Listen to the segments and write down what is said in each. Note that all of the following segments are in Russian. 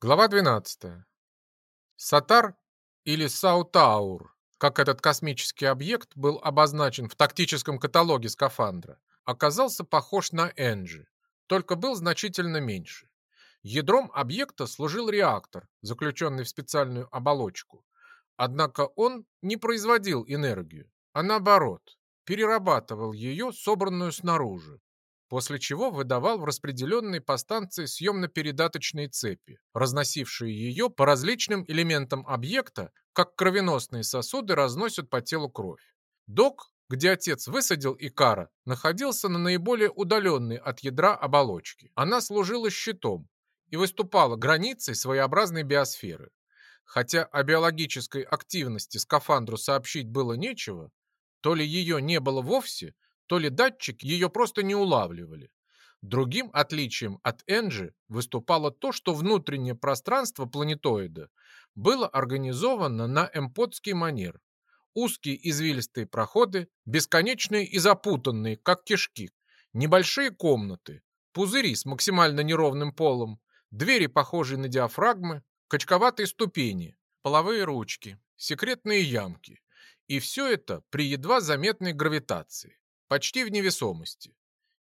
Глава 12. Сатар или Саутаур, как этот космический объект был обозначен в тактическом каталоге скафандра, оказался похож на Энджи, только был значительно меньше. Ядром объекта служил реактор, заключенный в специальную оболочку. Однако он не производил энергию, а наоборот, перерабатывал ее, собранную снаружи, после чего выдавал в распределенные по станции съемно-передаточные цепи, разносившие ее по различным элементам объекта, как кровеносные сосуды разносят по телу кровь. Док, где отец высадил Икара, находился на наиболее удаленной от ядра оболочки. Она служила щитом и выступала границей своеобразной биосферы. Хотя о биологической активности скафандру сообщить было нечего, то ли ее не было вовсе, то ли датчик ее просто не улавливали. Другим отличием от Энджи выступало то, что внутреннее пространство планетоида было организовано на эмподский манер. Узкие извилистые проходы, бесконечные и запутанные, как кишки, небольшие комнаты, пузыри с максимально неровным полом, двери, похожие на диафрагмы, качковатые ступени, половые ручки, секретные ямки. И все это при едва заметной гравитации почти в невесомости.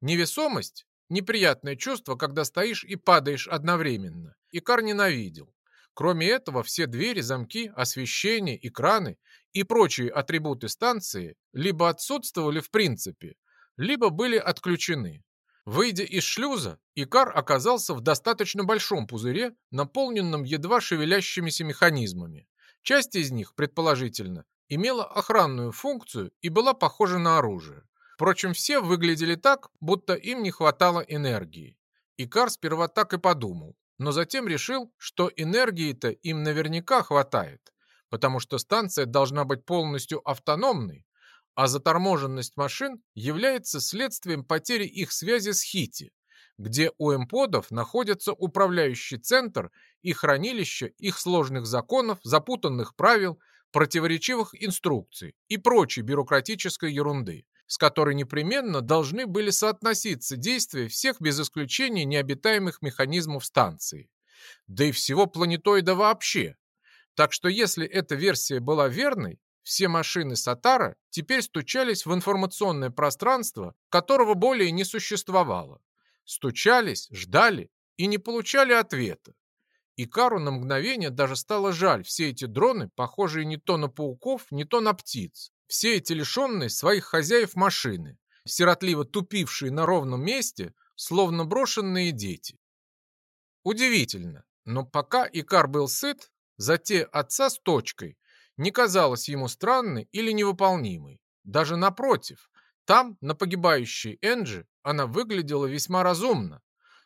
Невесомость – неприятное чувство, когда стоишь и падаешь одновременно. Икар ненавидел. Кроме этого, все двери, замки, освещение, экраны и прочие атрибуты станции либо отсутствовали в принципе, либо были отключены. Выйдя из шлюза, Икар оказался в достаточно большом пузыре, наполненном едва шевелящимися механизмами. Часть из них, предположительно, имела охранную функцию и была похожа на оружие. Впрочем, все выглядели так, будто им не хватало энергии. Икар сперва так и подумал, но затем решил, что энергии-то им наверняка хватает, потому что станция должна быть полностью автономной, а заторможенность машин является следствием потери их связи с Хити, где у эмподов находится управляющий центр и хранилище их сложных законов, запутанных правил, противоречивых инструкций и прочей бюрократической ерунды с которой непременно должны были соотноситься действия всех без исключения необитаемых механизмов станции, да и всего планетоида вообще. Так что если эта версия была верной, все машины Сатара теперь стучались в информационное пространство, которого более не существовало. Стучались, ждали и не получали ответа. Икару на мгновение даже стало жаль все эти дроны, похожие не то на пауков, не то на птиц. Все эти лишенные своих хозяев машины, сиротливо тупившие на ровном месте, словно брошенные дети. Удивительно, но пока Икар был сыт, затея отца с точкой не казалась ему странной или невыполнимой. Даже напротив, там, на погибающей Энджи, она выглядела весьма разумно.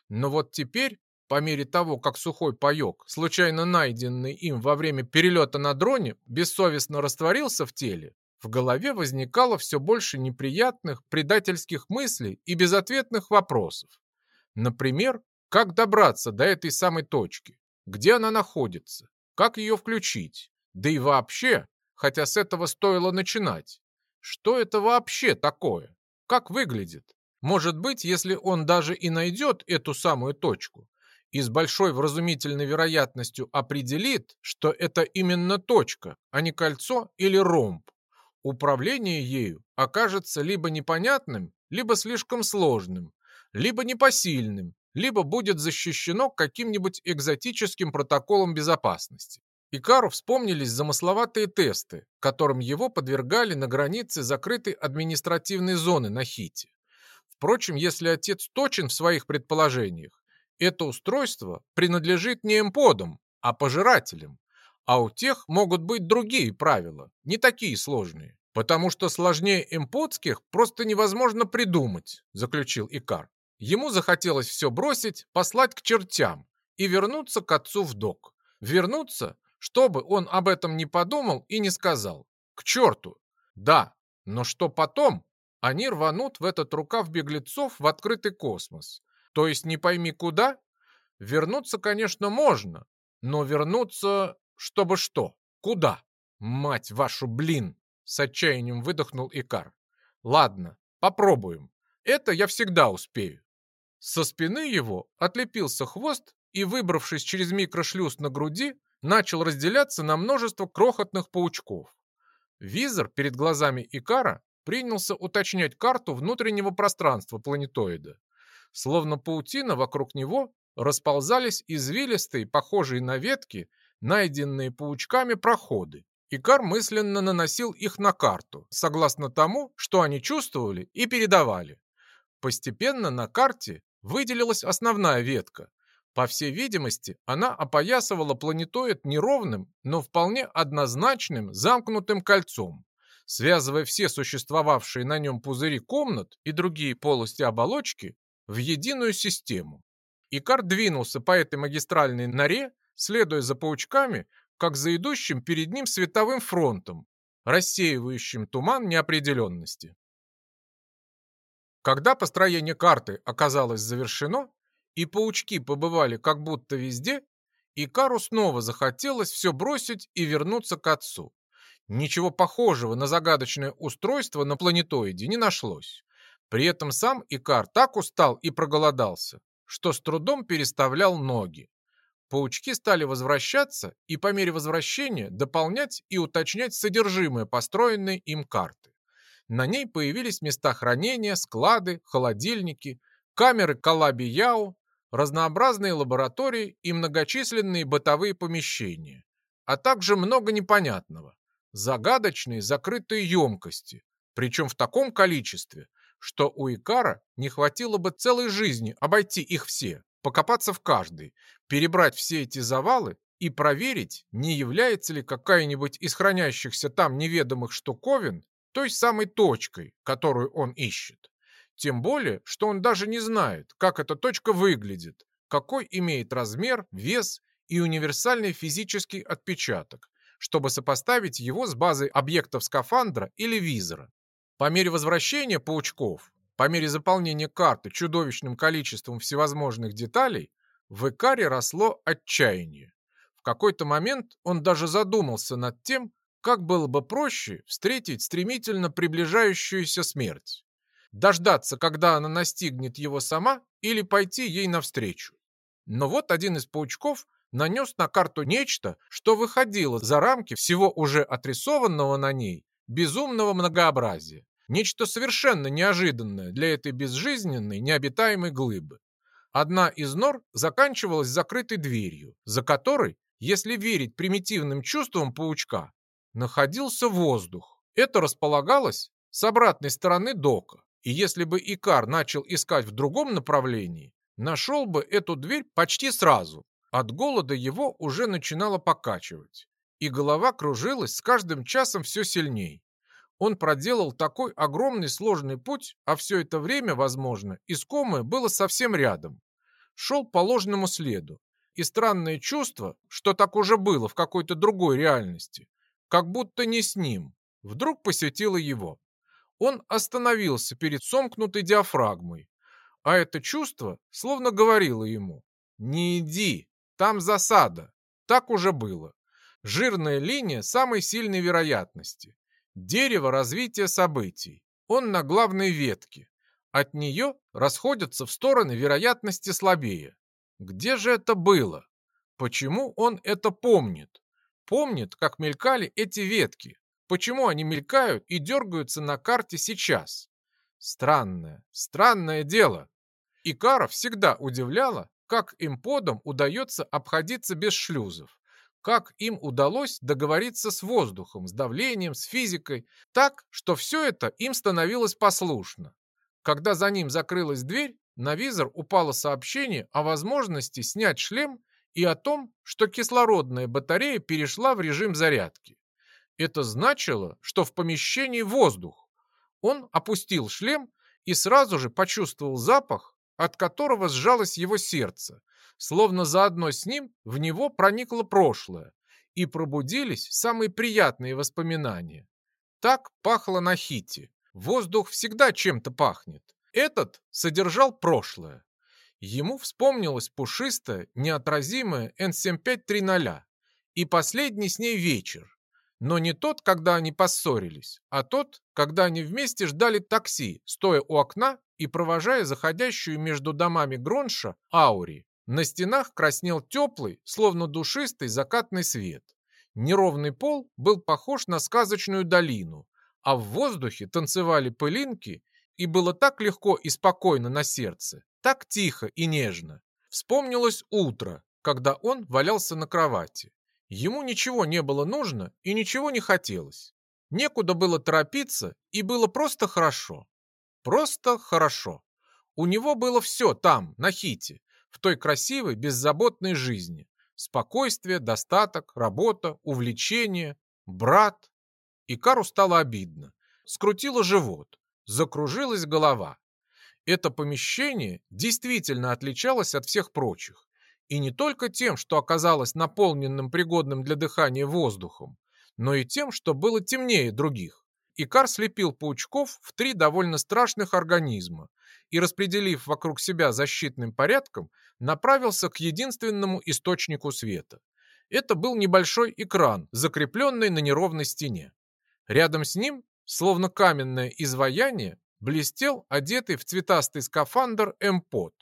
Но вот теперь, по мере того, как сухой паек, случайно найденный им во время перелета на дроне, бессовестно растворился в теле, в голове возникало все больше неприятных предательских мыслей и безответных вопросов. Например, как добраться до этой самой точки? Где она находится? Как ее включить? Да и вообще, хотя с этого стоило начинать. Что это вообще такое? Как выглядит? Может быть, если он даже и найдет эту самую точку, и с большой вразумительной вероятностью определит, что это именно точка, а не кольцо или ромб, управление ею окажется либо непонятным, либо слишком сложным, либо непосильным, либо будет защищено каким-нибудь экзотическим протоколом безопасности. Икару вспомнились замысловатые тесты, которым его подвергали на границе закрытой административной зоны на Хите. Впрочем, если отец точен в своих предположениях, это устройство принадлежит не эмподам, а пожирателям. А у тех могут быть другие правила, не такие сложные. Потому что сложнее эмпотских просто невозможно придумать, заключил Икар. Ему захотелось все бросить, послать к чертям и вернуться к отцу в док. Вернуться, чтобы он об этом не подумал и не сказал. К черту! Да, но что потом? Они рванут в этот рукав беглецов в открытый космос. То есть не пойми куда? Вернуться, конечно, можно, но вернуться чтобы что? Куда? Мать вашу, блин! С отчаянием выдохнул Икар. Ладно, попробуем. Это я всегда успею. Со спины его отлепился хвост и, выбравшись через микрошлюз на груди, начал разделяться на множество крохотных паучков. Визор перед глазами Икара принялся уточнять карту внутреннего пространства планетоида. Словно паутина вокруг него расползались извилистые, похожие на ветки, найденные паучками проходы. Икар мысленно наносил их на карту, согласно тому, что они чувствовали и передавали. Постепенно на карте выделилась основная ветка. По всей видимости, она опоясывала планетоид неровным, но вполне однозначным замкнутым кольцом, связывая все существовавшие на нем пузыри комнат и другие полости оболочки в единую систему. Икар двинулся по этой магистральной норе, следуя за паучками, как за идущим перед ним световым фронтом, рассеивающим туман неопределенности. Когда построение карты оказалось завершено, и паучки побывали как будто везде, Икару снова захотелось все бросить и вернуться к отцу. Ничего похожего на загадочное устройство на планетоиде не нашлось. При этом сам Икар так устал и проголодался, что с трудом переставлял ноги. Паучки стали возвращаться и по мере возвращения дополнять и уточнять содержимое построенной им карты. На ней появились места хранения, склады, холодильники, камеры Калаби-Яу, разнообразные лаборатории и многочисленные бытовые помещения, а также много непонятного. Загадочные закрытые емкости, причем в таком количестве, что у Икара не хватило бы целой жизни обойти их все покопаться в каждой, перебрать все эти завалы и проверить, не является ли какая-нибудь из хранящихся там неведомых штуковин той самой точкой, которую он ищет. Тем более, что он даже не знает, как эта точка выглядит, какой имеет размер, вес и универсальный физический отпечаток, чтобы сопоставить его с базой объектов скафандра или визора. По мере возвращения паучков по мере заполнения карты чудовищным количеством всевозможных деталей, в Икаре росло отчаяние. В какой-то момент он даже задумался над тем, как было бы проще встретить стремительно приближающуюся смерть. Дождаться, когда она настигнет его сама, или пойти ей навстречу. Но вот один из паучков нанес на карту нечто, что выходило за рамки всего уже отрисованного на ней безумного многообразия. Нечто совершенно неожиданное для этой безжизненной, необитаемой глыбы. Одна из нор заканчивалась закрытой дверью, за которой, если верить примитивным чувствам паучка, находился воздух. Это располагалось с обратной стороны дока, и если бы Икар начал искать в другом направлении, нашел бы эту дверь почти сразу. От голода его уже начинало покачивать, и голова кружилась с каждым часом все сильней. Он проделал такой огромный сложный путь, а все это время, возможно, искомое было совсем рядом. Шел по ложному следу. И странное чувство, что так уже было в какой-то другой реальности, как будто не с ним, вдруг посетило его. Он остановился перед сомкнутой диафрагмой, а это чувство словно говорило ему «Не иди, там засада». Так уже было. Жирная линия самой сильной вероятности. Дерево развития событий. Он на главной ветке. От нее расходятся в стороны вероятности слабее. Где же это было? Почему он это помнит? Помнит, как мелькали эти ветки. Почему они мелькают и дергаются на карте сейчас? Странное, странное дело. Икара всегда удивляла, как им подом удается обходиться без шлюзов как им удалось договориться с воздухом, с давлением, с физикой, так, что все это им становилось послушно. Когда за ним закрылась дверь, на визор упало сообщение о возможности снять шлем и о том, что кислородная батарея перешла в режим зарядки. Это значило, что в помещении воздух. Он опустил шлем и сразу же почувствовал запах, от которого сжалось его сердце, словно заодно с ним в него проникло прошлое, и пробудились самые приятные воспоминания. Так пахло на хите. Воздух всегда чем-то пахнет. Этот содержал прошлое. Ему вспомнилось пушистое, неотразимое N7530 и последний с ней вечер. Но не тот, когда они поссорились, а тот, когда они вместе ждали такси, стоя у окна и провожая заходящую между домами Гронша Аури. На стенах краснел теплый, словно душистый закатный свет. Неровный пол был похож на сказочную долину, а в воздухе танцевали пылинки, и было так легко и спокойно на сердце, так тихо и нежно. Вспомнилось утро, когда он валялся на кровати. Ему ничего не было нужно и ничего не хотелось. Некуда было торопиться, и было просто хорошо. Просто хорошо. У него было все там, на Хите, в той красивой, беззаботной жизни. Спокойствие, достаток, работа, увлечение, брат. И Кару стало обидно. Скрутило живот, закружилась голова. Это помещение действительно отличалось от всех прочих. И не только тем, что оказалось наполненным пригодным для дыхания воздухом, но и тем, что было темнее других. Икар слепил паучков в три довольно страшных организма и, распределив вокруг себя защитным порядком, направился к единственному источнику света. Это был небольшой экран, закрепленный на неровной стене. Рядом с ним, словно каменное изваяние, блестел одетый в цветастый скафандр Эмпот.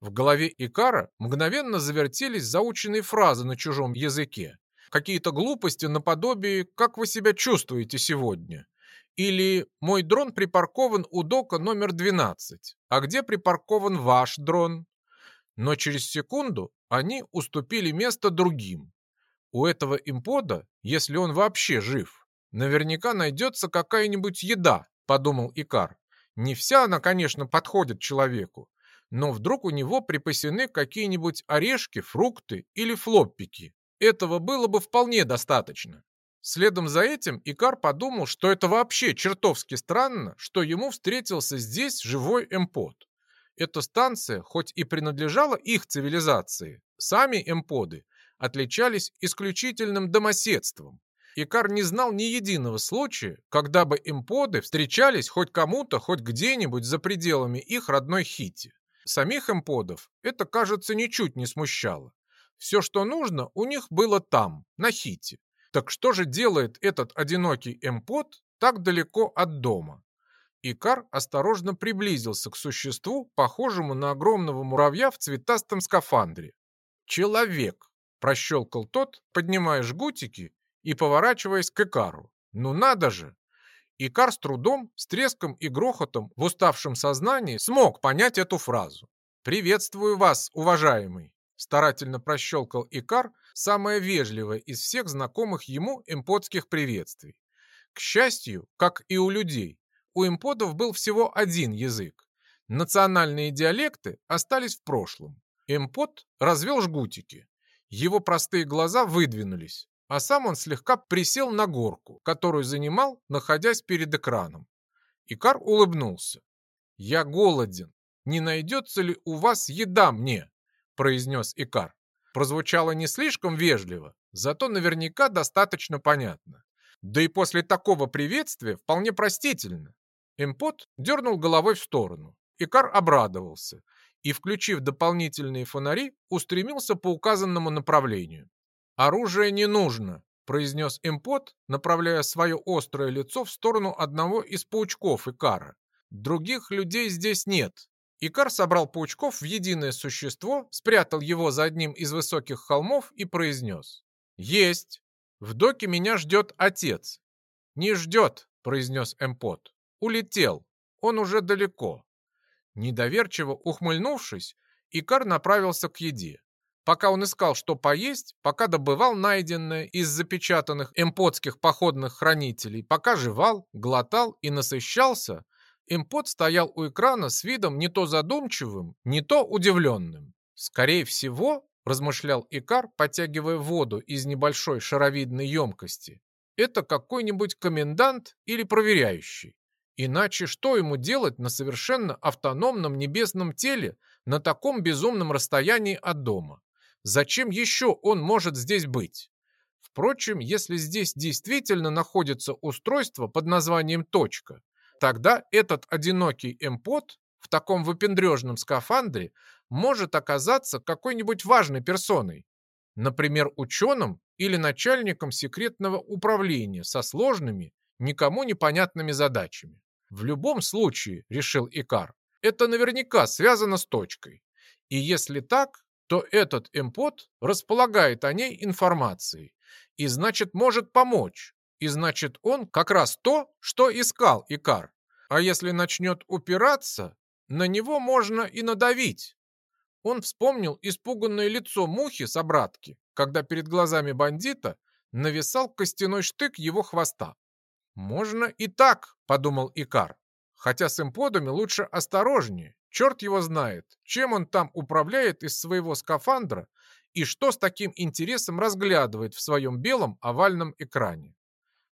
В голове Икара мгновенно завертелись заученные фразы на чужом языке. Какие-то глупости наподобие «Как вы себя чувствуете сегодня?» Или «Мой дрон припаркован у дока номер 12. А где припаркован ваш дрон?» Но через секунду они уступили место другим. У этого импода, если он вообще жив, наверняка найдется какая-нибудь еда, подумал Икар. Не вся она, конечно, подходит человеку, но вдруг у него припасены какие-нибудь орешки, фрукты или флоппики. Этого было бы вполне достаточно. Следом за этим Икар подумал, что это вообще чертовски странно, что ему встретился здесь живой эмпод. Эта станция, хоть и принадлежала их цивилизации, сами эмподы отличались исключительным домоседством. Икар не знал ни единого случая, когда бы эмподы встречались хоть кому-то, хоть где-нибудь за пределами их родной Хити. Самих эмподов это, кажется, ничуть не смущало. Все, что нужно, у них было там, на Хите. Так что же делает этот одинокий эмпод так далеко от дома? Икар осторожно приблизился к существу, похожему на огромного муравья в цветастом скафандре. «Человек!» – прощелкал тот, поднимая жгутики и поворачиваясь к Икару. «Ну надо же! Икар с трудом, с треском и грохотом в уставшем сознании смог понять эту фразу. «Приветствую вас, уважаемый!» Старательно прощелкал Икар самое вежливое из всех знакомых ему эмподских приветствий. К счастью, как и у людей, у эмподов был всего один язык. Национальные диалекты остались в прошлом. Эмпод развел жгутики. Его простые глаза выдвинулись а сам он слегка присел на горку, которую занимал, находясь перед экраном. Икар улыбнулся. «Я голоден. Не найдется ли у вас еда мне?» произнес Икар. Прозвучало не слишком вежливо, зато наверняка достаточно понятно. Да и после такого приветствия вполне простительно. Эмпот дернул головой в сторону. Икар обрадовался и, включив дополнительные фонари, устремился по указанному направлению. «Оружие не нужно», — произнес импот, направляя свое острое лицо в сторону одного из паучков Икара. «Других людей здесь нет». Икар собрал паучков в единое существо, спрятал его за одним из высоких холмов и произнес. «Есть! В доке меня ждет отец». «Не ждет», — произнес Эмпот. «Улетел. Он уже далеко». Недоверчиво ухмыльнувшись, Икар направился к еде. Пока он искал, что поесть, пока добывал найденное из запечатанных эмпотских походных хранителей, пока жевал, глотал и насыщался, эмпот стоял у экрана с видом не то задумчивым, не то удивленным. Скорее всего, размышлял Икар, потягивая воду из небольшой шаровидной емкости, это какой-нибудь комендант или проверяющий. Иначе что ему делать на совершенно автономном небесном теле на таком безумном расстоянии от дома? Зачем еще он может здесь быть? Впрочем, если здесь действительно находится устройство под названием «точка», тогда этот одинокий эмпот в таком выпендрежном скафандре может оказаться какой-нибудь важной персоной, например, ученым или начальником секретного управления со сложными, никому непонятными задачами. В любом случае, решил Икар, это наверняка связано с точкой. И если так, то этот эмпот располагает о ней информацией и, значит, может помочь. И, значит, он как раз то, что искал Икар. А если начнет упираться, на него можно и надавить. Он вспомнил испуганное лицо мухи с обратки, когда перед глазами бандита нависал костяной штык его хвоста. «Можно и так», — подумал Икар. «Хотя с имподами лучше осторожнее. Черт его знает, чем он там управляет из своего скафандра и что с таким интересом разглядывает в своем белом овальном экране.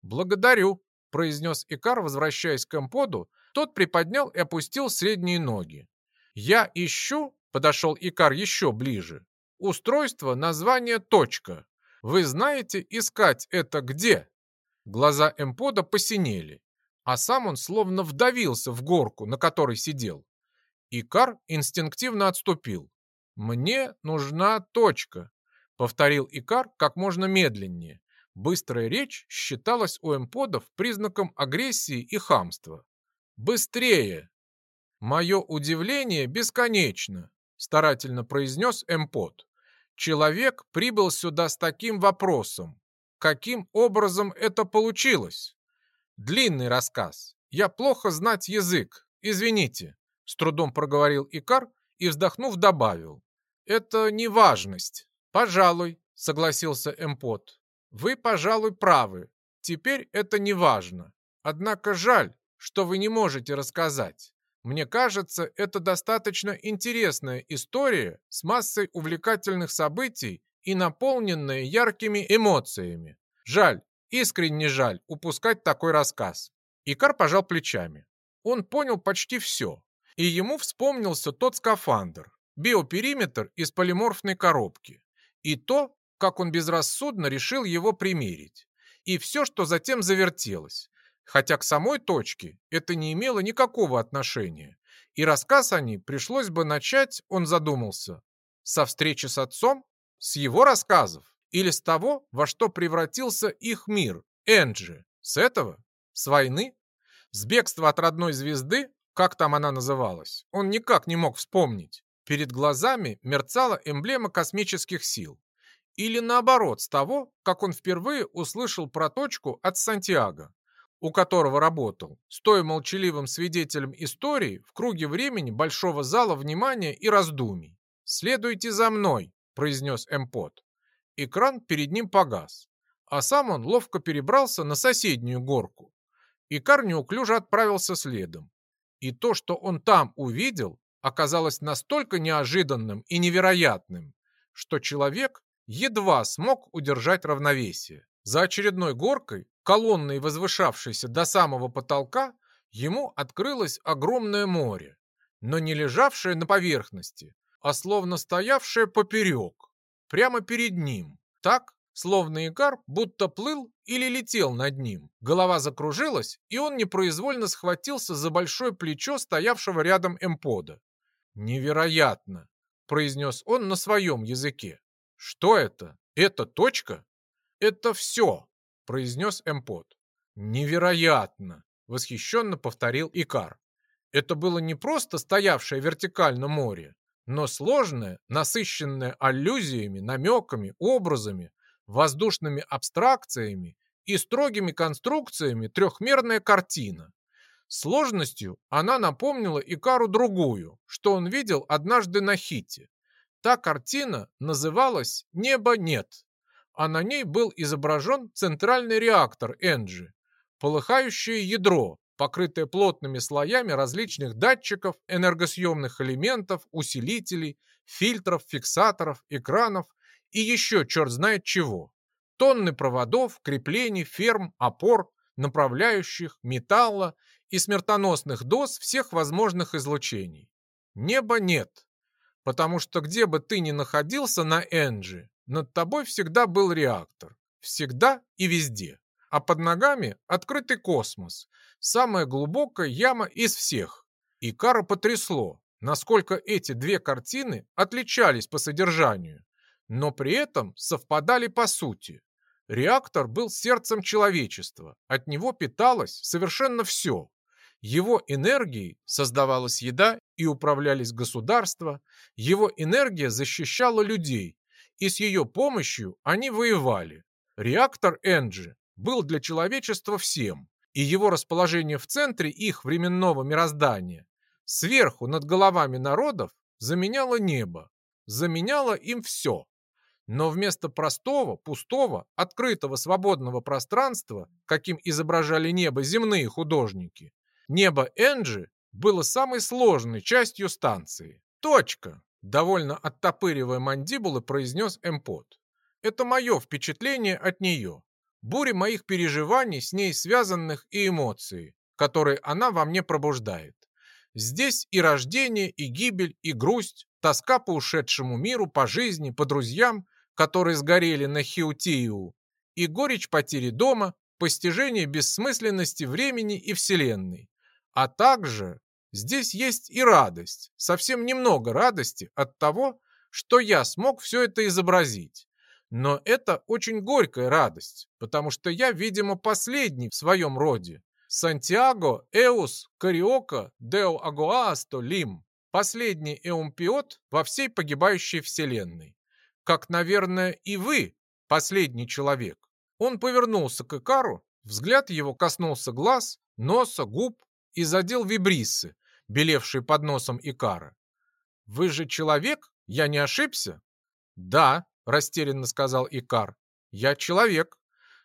«Благодарю», — произнес Икар, возвращаясь к имподу. Тот приподнял и опустил средние ноги. «Я ищу», — подошел Икар еще ближе, — «устройство название «точка». Вы знаете, искать это где?» Глаза Эмпода посинели, а сам он словно вдавился в горку, на которой сидел. Икар инстинктивно отступил. «Мне нужна точка», — повторил Икар как можно медленнее. Быстрая речь считалась у эмподов признаком агрессии и хамства. «Быстрее!» «Мое удивление бесконечно», — старательно произнес эмпод. «Человек прибыл сюда с таким вопросом. Каким образом это получилось? Длинный рассказ. Я плохо знать язык. Извините. С трудом проговорил Икар и, вздохнув, добавил. Это не важность. Пожалуй, согласился Эмпот. Вы, пожалуй, правы. Теперь это не важно. Однако жаль, что вы не можете рассказать. Мне кажется, это достаточно интересная история с массой увлекательных событий и наполненное яркими эмоциями. Жаль, искренне жаль упускать такой рассказ. Икар пожал плечами. Он понял почти все. И ему вспомнился тот скафандр, биопериметр из полиморфной коробки. И то, как он безрассудно решил его примерить. И все, что затем завертелось. Хотя к самой точке это не имело никакого отношения. И рассказ о ней пришлось бы начать, он задумался, со встречи с отцом с его рассказов? Или с того, во что превратился их мир, Энджи? С этого? С войны? С бегства от родной звезды, как там она называлась, он никак не мог вспомнить. Перед глазами мерцала эмблема космических сил. Или наоборот, с того, как он впервые услышал про точку от Сантьяго, у которого работал, стоя молчаливым свидетелем истории в круге времени большого зала внимания и раздумий. «Следуйте за мной», произнес Эмпот. Экран перед ним погас, а сам он ловко перебрался на соседнюю горку. Икар неуклюже отправился следом. И то, что он там увидел, оказалось настолько неожиданным и невероятным, что человек едва смог удержать равновесие. За очередной горкой, колонной возвышавшейся до самого потолка, ему открылось огромное море, но не лежавшее на поверхности, а словно стоявшая поперек, прямо перед ним. Так, словно Икар будто плыл или летел над ним. Голова закружилась, и он непроизвольно схватился за большое плечо стоявшего рядом эмпода. «Невероятно!» — произнес он на своем языке. «Что это? Это точка?» «Это все!» — произнес эмпод. «Невероятно!» — восхищенно повторил Икар. Это было не просто стоявшее вертикально море, но сложная, насыщенная аллюзиями, намеками, образами, воздушными абстракциями и строгими конструкциями трехмерная картина. Сложностью она напомнила Икару другую, что он видел однажды на Хите. Та картина называлась «Неба нет», а на ней был изображен центральный реактор Энджи, полыхающее ядро, покрытая плотными слоями различных датчиков, энергосъемных элементов, усилителей, фильтров, фиксаторов, экранов и еще черт знает чего. Тонны проводов, креплений, ферм, опор, направляющих, металла и смертоносных доз всех возможных излучений. Неба нет, потому что где бы ты ни находился на Энджи, над тобой всегда был реактор. Всегда и везде а под ногами открытый космос, самая глубокая яма из всех. И Кара потрясло, насколько эти две картины отличались по содержанию, но при этом совпадали по сути. Реактор был сердцем человечества, от него питалось совершенно все. Его энергией создавалась еда и управлялись государства, его энергия защищала людей, и с ее помощью они воевали. Реактор Энджи был для человечества всем, и его расположение в центре их временного мироздания, сверху над головами народов, заменяло небо, заменяло им все. Но вместо простого, пустого, открытого свободного пространства, каким изображали небо земные художники, небо Энджи было самой сложной частью станции. Точка, довольно оттопыривая мандибулы, произнес Эмпот. Это мое впечатление от нее. Буря моих переживаний с ней связанных и эмоций, которые она во мне пробуждает. Здесь и рождение, и гибель, и грусть, тоска по ушедшему миру, по жизни, по друзьям, которые сгорели на Хиутию, и горечь потери дома, постижение бессмысленности времени и Вселенной. А также здесь есть и радость, совсем немного радости от того, что я смог все это изобразить. Но это очень горькая радость, потому что я, видимо, последний в своем роде. Сантьяго Эус Кариока Део Агуасто Лим. Последний эумпиот во всей погибающей вселенной. Как, наверное, и вы, последний человек. Он повернулся к Икару, взгляд его коснулся глаз, носа, губ, и задел вибриссы, белевшие под носом Икара. «Вы же человек? Я не ошибся?» «Да», — растерянно сказал Икар. «Я человек.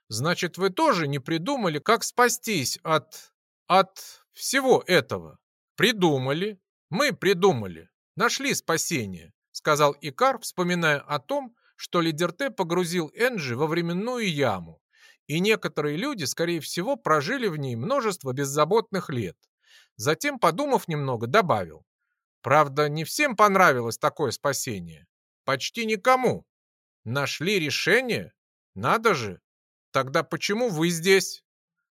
Значит, вы тоже не придумали, как спастись от... от всего этого?» «Придумали. Мы придумали. Нашли спасение», — сказал Икар, вспоминая о том, что Лидерте погрузил Энджи во временную яму, и некоторые люди, скорее всего, прожили в ней множество беззаботных лет. Затем, подумав немного, добавил. Правда, не всем понравилось такое спасение. Почти никому. Нашли решение? Надо же. Тогда почему вы здесь?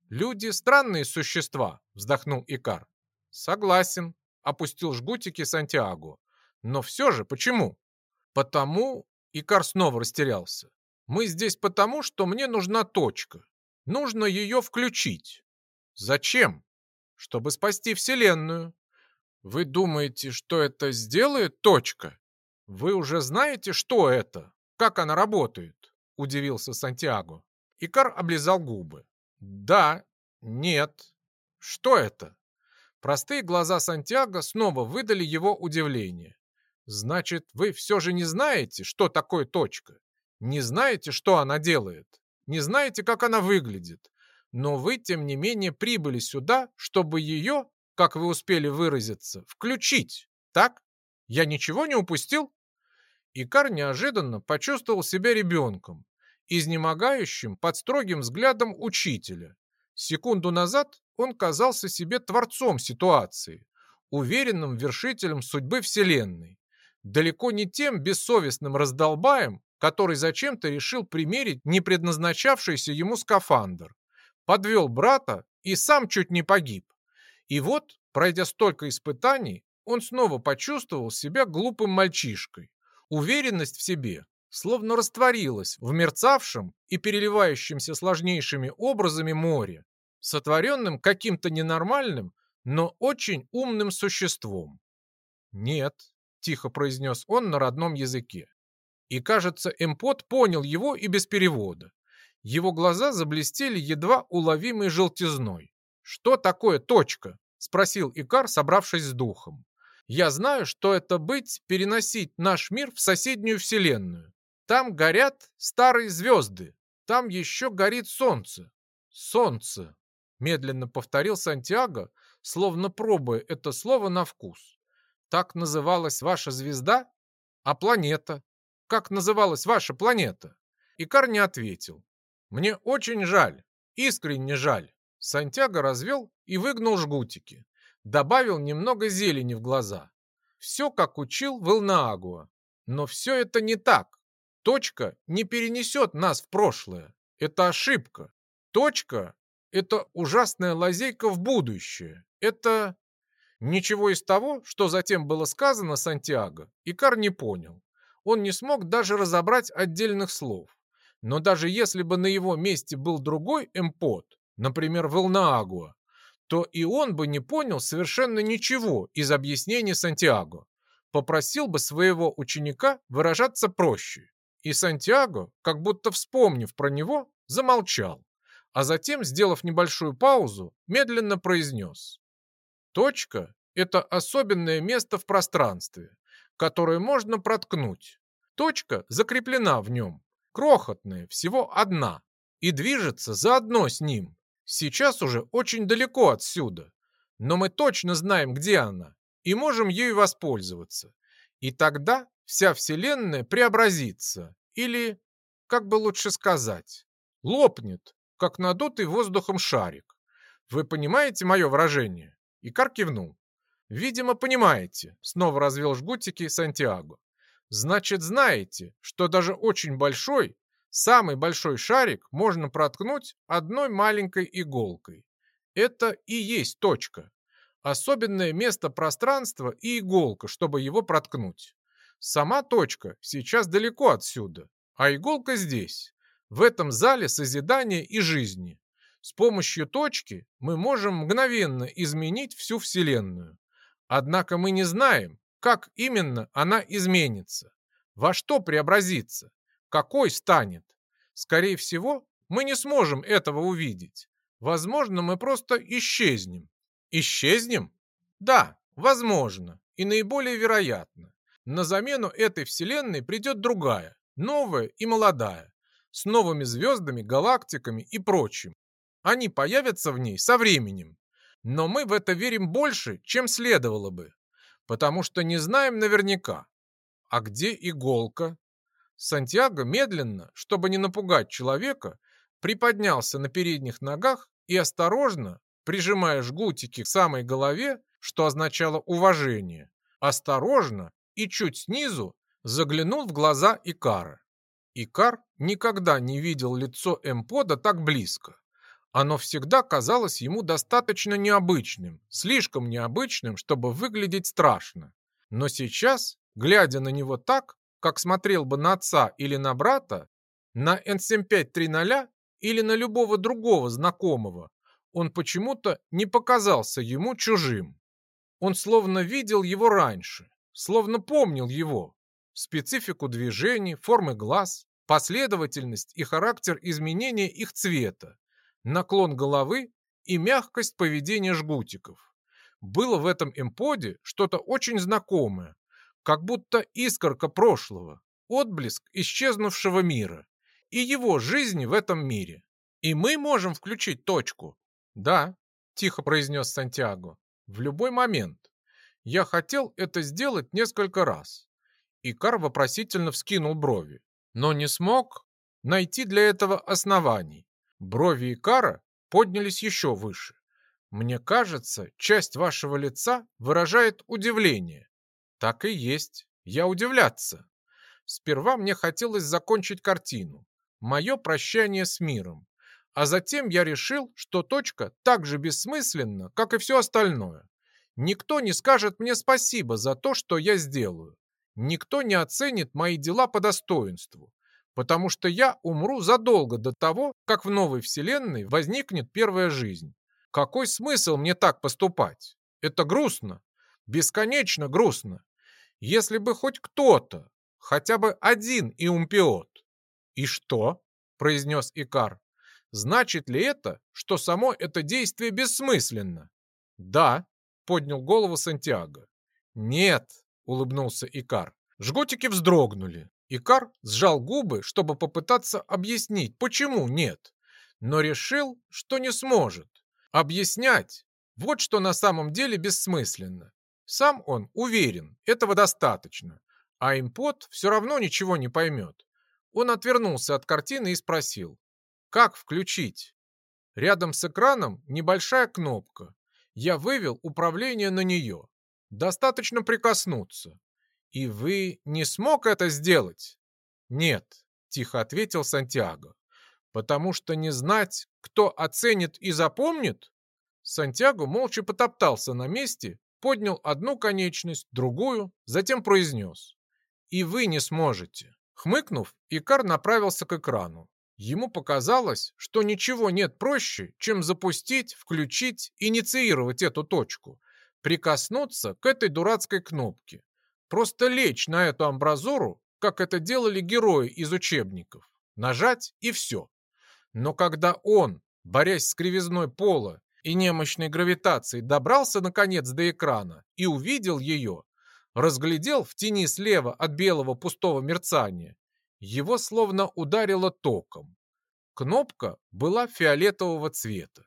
Люди странные существа, вздохнул Икар. Согласен, опустил жгутики Сантьяго. Но все же почему? Потому... Икар снова растерялся. Мы здесь потому, что мне нужна точка. Нужно ее включить. Зачем? Чтобы спасти Вселенную. Вы думаете, что это сделает точка? Вы уже знаете, что это? Как она работает? Удивился Сантьяго. Икар облизал губы. Да, нет. Что это? Простые глаза Сантьяго снова выдали его удивление. Значит, вы все же не знаете, что такое точка? Не знаете, что она делает, не знаете, как она выглядит, но вы, тем не менее, прибыли сюда, чтобы ее, как вы успели выразиться, включить, так? Я ничего не упустил?» Икар неожиданно почувствовал себя ребенком, изнемогающим под строгим взглядом учителя. Секунду назад он казался себе творцом ситуации, уверенным вершителем судьбы Вселенной, далеко не тем бессовестным раздолбаем, который зачем-то решил примерить непредназначавшийся ему скафандр. Подвел брата и сам чуть не погиб. И вот, пройдя столько испытаний, он снова почувствовал себя глупым мальчишкой. Уверенность в себе словно растворилась в мерцавшем и переливающемся сложнейшими образами море, сотворенным каким-то ненормальным, но очень умным существом. «Нет», — тихо произнес он на родном языке. И, кажется, Эмпот понял его и без перевода. Его глаза заблестели едва уловимой желтизной. «Что такое точка?» — спросил Икар, собравшись с духом. «Я знаю, что это быть, переносить наш мир в соседнюю вселенную. Там горят старые звезды, там еще горит солнце». «Солнце», — медленно повторил Сантьяго, словно пробуя это слово на вкус. «Так называлась ваша звезда? А планета? как называлась ваша планета?» Икар не ответил. «Мне очень жаль, искренне жаль». Сантьяго развел и выгнул жгутики. Добавил немного зелени в глаза. Все, как учил Вилнаагуа. Но все это не так. Точка не перенесет нас в прошлое. Это ошибка. Точка — это ужасная лазейка в будущее. Это... Ничего из того, что затем было сказано Сантьяго, Икар не понял он не смог даже разобрать отдельных слов. Но даже если бы на его месте был другой эмпот, например, Волнаагуа, то и он бы не понял совершенно ничего из объяснений Сантьяго. Попросил бы своего ученика выражаться проще. И Сантьяго, как будто вспомнив про него, замолчал, а затем, сделав небольшую паузу, медленно произнес. Точка – это особенное место в пространстве, которое можно проткнуть. Точка закреплена в нем, крохотная, всего одна, и движется заодно с ним. Сейчас уже очень далеко отсюда, но мы точно знаем, где она, и можем ею воспользоваться. И тогда вся Вселенная преобразится, или, как бы лучше сказать, лопнет, как надутый воздухом шарик. Вы понимаете мое выражение? Икар кивнул. «Видимо, понимаете», — снова развел жгутики Сантьяго. «Значит, знаете, что даже очень большой, самый большой шарик можно проткнуть одной маленькой иголкой. Это и есть точка. Особенное место пространства и иголка, чтобы его проткнуть. Сама точка сейчас далеко отсюда, а иголка здесь, в этом зале созидания и жизни. С помощью точки мы можем мгновенно изменить всю Вселенную. Однако мы не знаем, как именно она изменится, во что преобразится, какой станет. Скорее всего, мы не сможем этого увидеть. Возможно, мы просто исчезнем. Исчезнем? Да, возможно, и наиболее вероятно. На замену этой Вселенной придет другая, новая и молодая, с новыми звездами, галактиками и прочим. Они появятся в ней со временем. Но мы в это верим больше, чем следовало бы, потому что не знаем наверняка. А где иголка? Сантьяго медленно, чтобы не напугать человека, приподнялся на передних ногах и осторожно, прижимая жгутики к самой голове, что означало уважение, осторожно и чуть снизу заглянул в глаза Икара. Икар никогда не видел лицо Эмпода так близко. Оно всегда казалось ему достаточно необычным, слишком необычным, чтобы выглядеть страшно. Но сейчас, глядя на него так, как смотрел бы на отца или на брата, на N7530 или на любого другого знакомого, он почему-то не показался ему чужим. Он словно видел его раньше, словно помнил его, специфику движений, формы глаз, последовательность и характер изменения их цвета, наклон головы и мягкость поведения жгутиков. Было в этом эмподе что-то очень знакомое, как будто искорка прошлого, отблеск исчезнувшего мира и его жизни в этом мире. И мы можем включить точку. Да, тихо произнес Сантьяго, в любой момент. Я хотел это сделать несколько раз. Икар вопросительно вскинул брови, но не смог найти для этого оснований. Брови Икара поднялись еще выше. Мне кажется, часть вашего лица выражает удивление. Так и есть. Я удивляться. Сперва мне хотелось закончить картину. Мое прощание с миром. А затем я решил, что точка так же бессмысленна, как и все остальное. Никто не скажет мне спасибо за то, что я сделаю. Никто не оценит мои дела по достоинству потому что я умру задолго до того, как в новой вселенной возникнет первая жизнь. Какой смысл мне так поступать? Это грустно, бесконечно грустно. Если бы хоть кто-то, хотя бы один иумпиот. И что? произнес Икар. Значит ли это, что само это действие бессмысленно? Да, поднял голову Сантьяго. Нет, улыбнулся Икар. Жгутики вздрогнули. Икар сжал губы, чтобы попытаться объяснить, почему нет, но решил, что не сможет. Объяснять – вот что на самом деле бессмысленно. Сам он уверен, этого достаточно, а импот все равно ничего не поймет. Он отвернулся от картины и спросил, как включить? Рядом с экраном небольшая кнопка. Я вывел управление на нее. Достаточно прикоснуться. «И вы не смог это сделать?» «Нет», — тихо ответил Сантьяго. «Потому что не знать, кто оценит и запомнит?» Сантьяго молча потоптался на месте, поднял одну конечность, другую, затем произнес. «И вы не сможете». Хмыкнув, Икар направился к экрану. Ему показалось, что ничего нет проще, чем запустить, включить, инициировать эту точку, прикоснуться к этой дурацкой кнопке, просто лечь на эту амбразуру, как это делали герои из учебников, нажать и все. Но когда он, борясь с кривизной пола и немощной гравитацией, добрался наконец до экрана и увидел ее, разглядел в тени слева от белого пустого мерцания, его словно ударило током. Кнопка была фиолетового цвета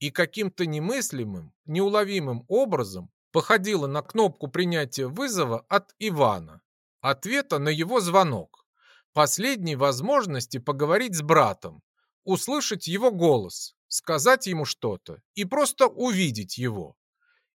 и каким-то немыслимым, неуловимым образом походила на кнопку принятия вызова от Ивана, ответа на его звонок, последней возможности поговорить с братом, услышать его голос, сказать ему что-то и просто увидеть его.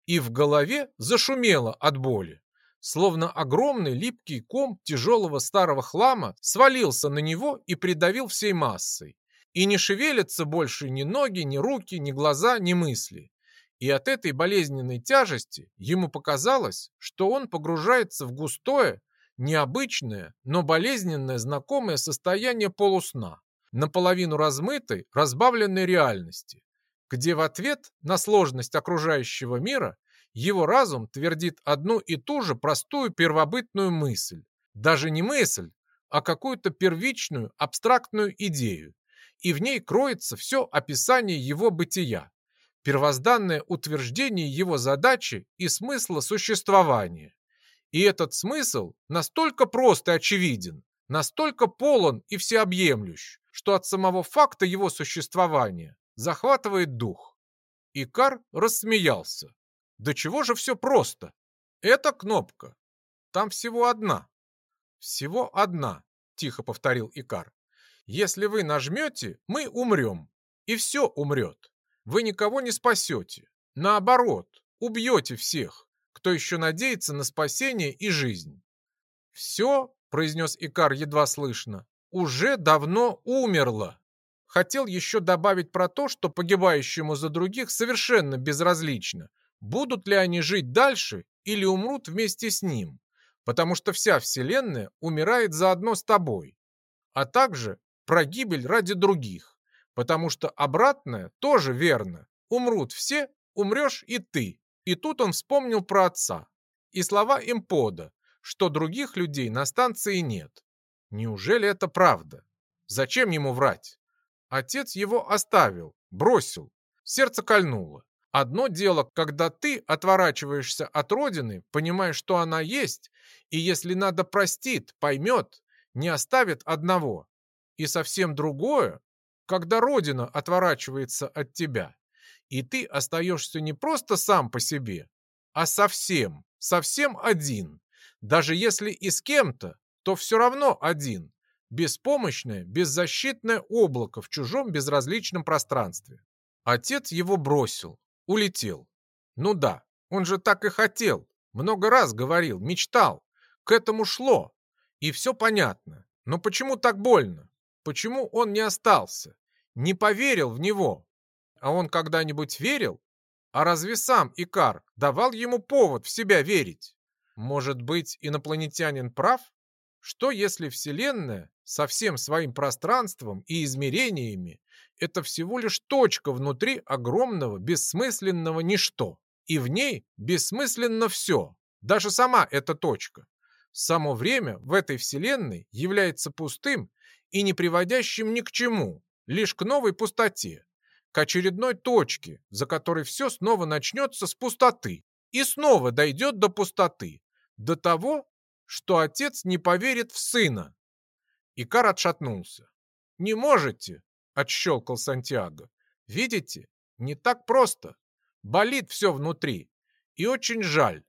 И в голове зашумело от боли, словно огромный липкий ком тяжелого старого хлама свалился на него и придавил всей массой. И не шевелятся больше ни ноги, ни руки, ни глаза, ни мысли. И от этой болезненной тяжести ему показалось, что он погружается в густое, необычное, но болезненное знакомое состояние полусна наполовину размытой, разбавленной реальности, где в ответ на сложность окружающего мира его разум твердит одну и ту же простую первобытную мысль. Даже не мысль, а какую-то первичную абстрактную идею. И в ней кроется все описание его бытия, первозданное утверждение его задачи и смысла существования. И этот смысл настолько прост и очевиден, настолько полон и всеобъемлющ, что от самого факта его существования захватывает дух. Икар рассмеялся. Да чего же все просто? Это кнопка. Там всего одна. Всего одна, тихо повторил Икар. Если вы нажмете, мы умрем. И все умрет. Вы никого не спасете. Наоборот, убьете всех, кто еще надеется на спасение и жизнь. Все, произнес Икар едва слышно, уже давно умерла. Хотел еще добавить про то, что погибающему за других совершенно безразлично, будут ли они жить дальше или умрут вместе с ним, потому что вся Вселенная умирает заодно с тобой, а также про гибель ради других, потому что обратное тоже верно. Умрут все, умрешь и ты. И тут он вспомнил про отца и слова импода, что других людей на станции нет. Неужели это правда? Зачем ему врать? Отец его оставил, бросил. Сердце кольнуло. Одно дело, когда ты отворачиваешься от родины, понимаешь, что она есть, и если надо простит, поймет, не оставит одного. И совсем другое, когда родина отворачивается от тебя, и ты остаешься не просто сам по себе, а совсем, совсем один. Даже если и с кем-то, то все равно один. Беспомощное, беззащитное облако в чужом безразличном пространстве. Отец его бросил, улетел. Ну да, он же так и хотел. Много раз говорил, мечтал. К этому шло. И все понятно. Но почему так больно? Почему он не остался? Не поверил в него? А он когда-нибудь верил? А разве сам Икар давал ему повод в себя верить? Может быть, инопланетянин прав? Что если Вселенная со всем своим пространством и измерениями это всего лишь точка внутри огромного бессмысленного ничто, и в ней бессмысленно все, даже сама эта точка. Само время в этой Вселенной является пустым и не приводящим ни к чему, лишь к новой пустоте, к очередной точке, за которой все снова начнется с пустоты и снова дойдет до пустоты, до того, что отец не поверит в сына. Икар отшатнулся. «Не можете!» — отщелкал Сантьяго. «Видите? Не так просто. Болит все внутри. И очень жаль.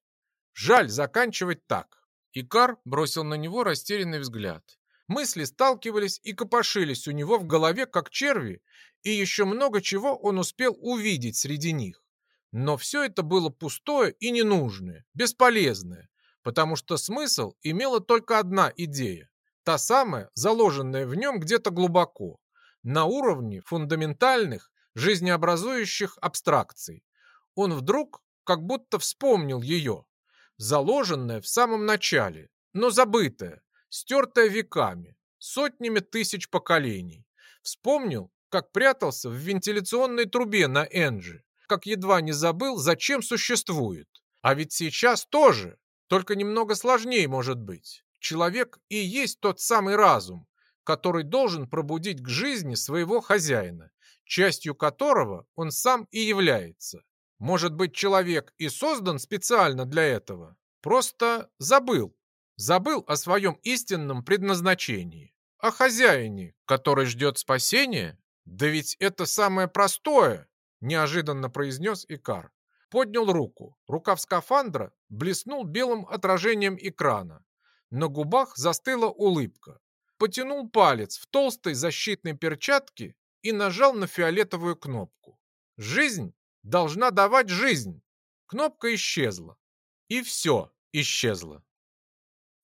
Жаль заканчивать так». Икар бросил на него растерянный взгляд. Мысли сталкивались и копошились у него в голове, как черви, и еще много чего он успел увидеть среди них. Но все это было пустое и ненужное, бесполезное, потому что смысл имела только одна идея, та самая, заложенная в нем где-то глубоко, на уровне фундаментальных, жизнеобразующих абстракций. Он вдруг как будто вспомнил ее, заложенная в самом начале, но забытая, стертая веками, сотнями тысяч поколений, Вспомнил, как прятался в вентиляционной трубе на Энджи, как едва не забыл, зачем существует. А ведь сейчас тоже, только немного сложнее может быть. Человек и есть тот самый разум, который должен пробудить к жизни своего хозяина, частью которого он сам и является. Может быть, человек и создан специально для этого, просто забыл. Забыл о своем истинном предназначении, о хозяине, который ждет спасения? Да ведь это самое простое, неожиданно произнес Икар. Поднял руку. Рукав скафандра блеснул белым отражением экрана. На губах застыла улыбка. Потянул палец в толстой защитной перчатке и нажал на фиолетовую кнопку. Жизнь должна давать жизнь. Кнопка исчезла. И все исчезло.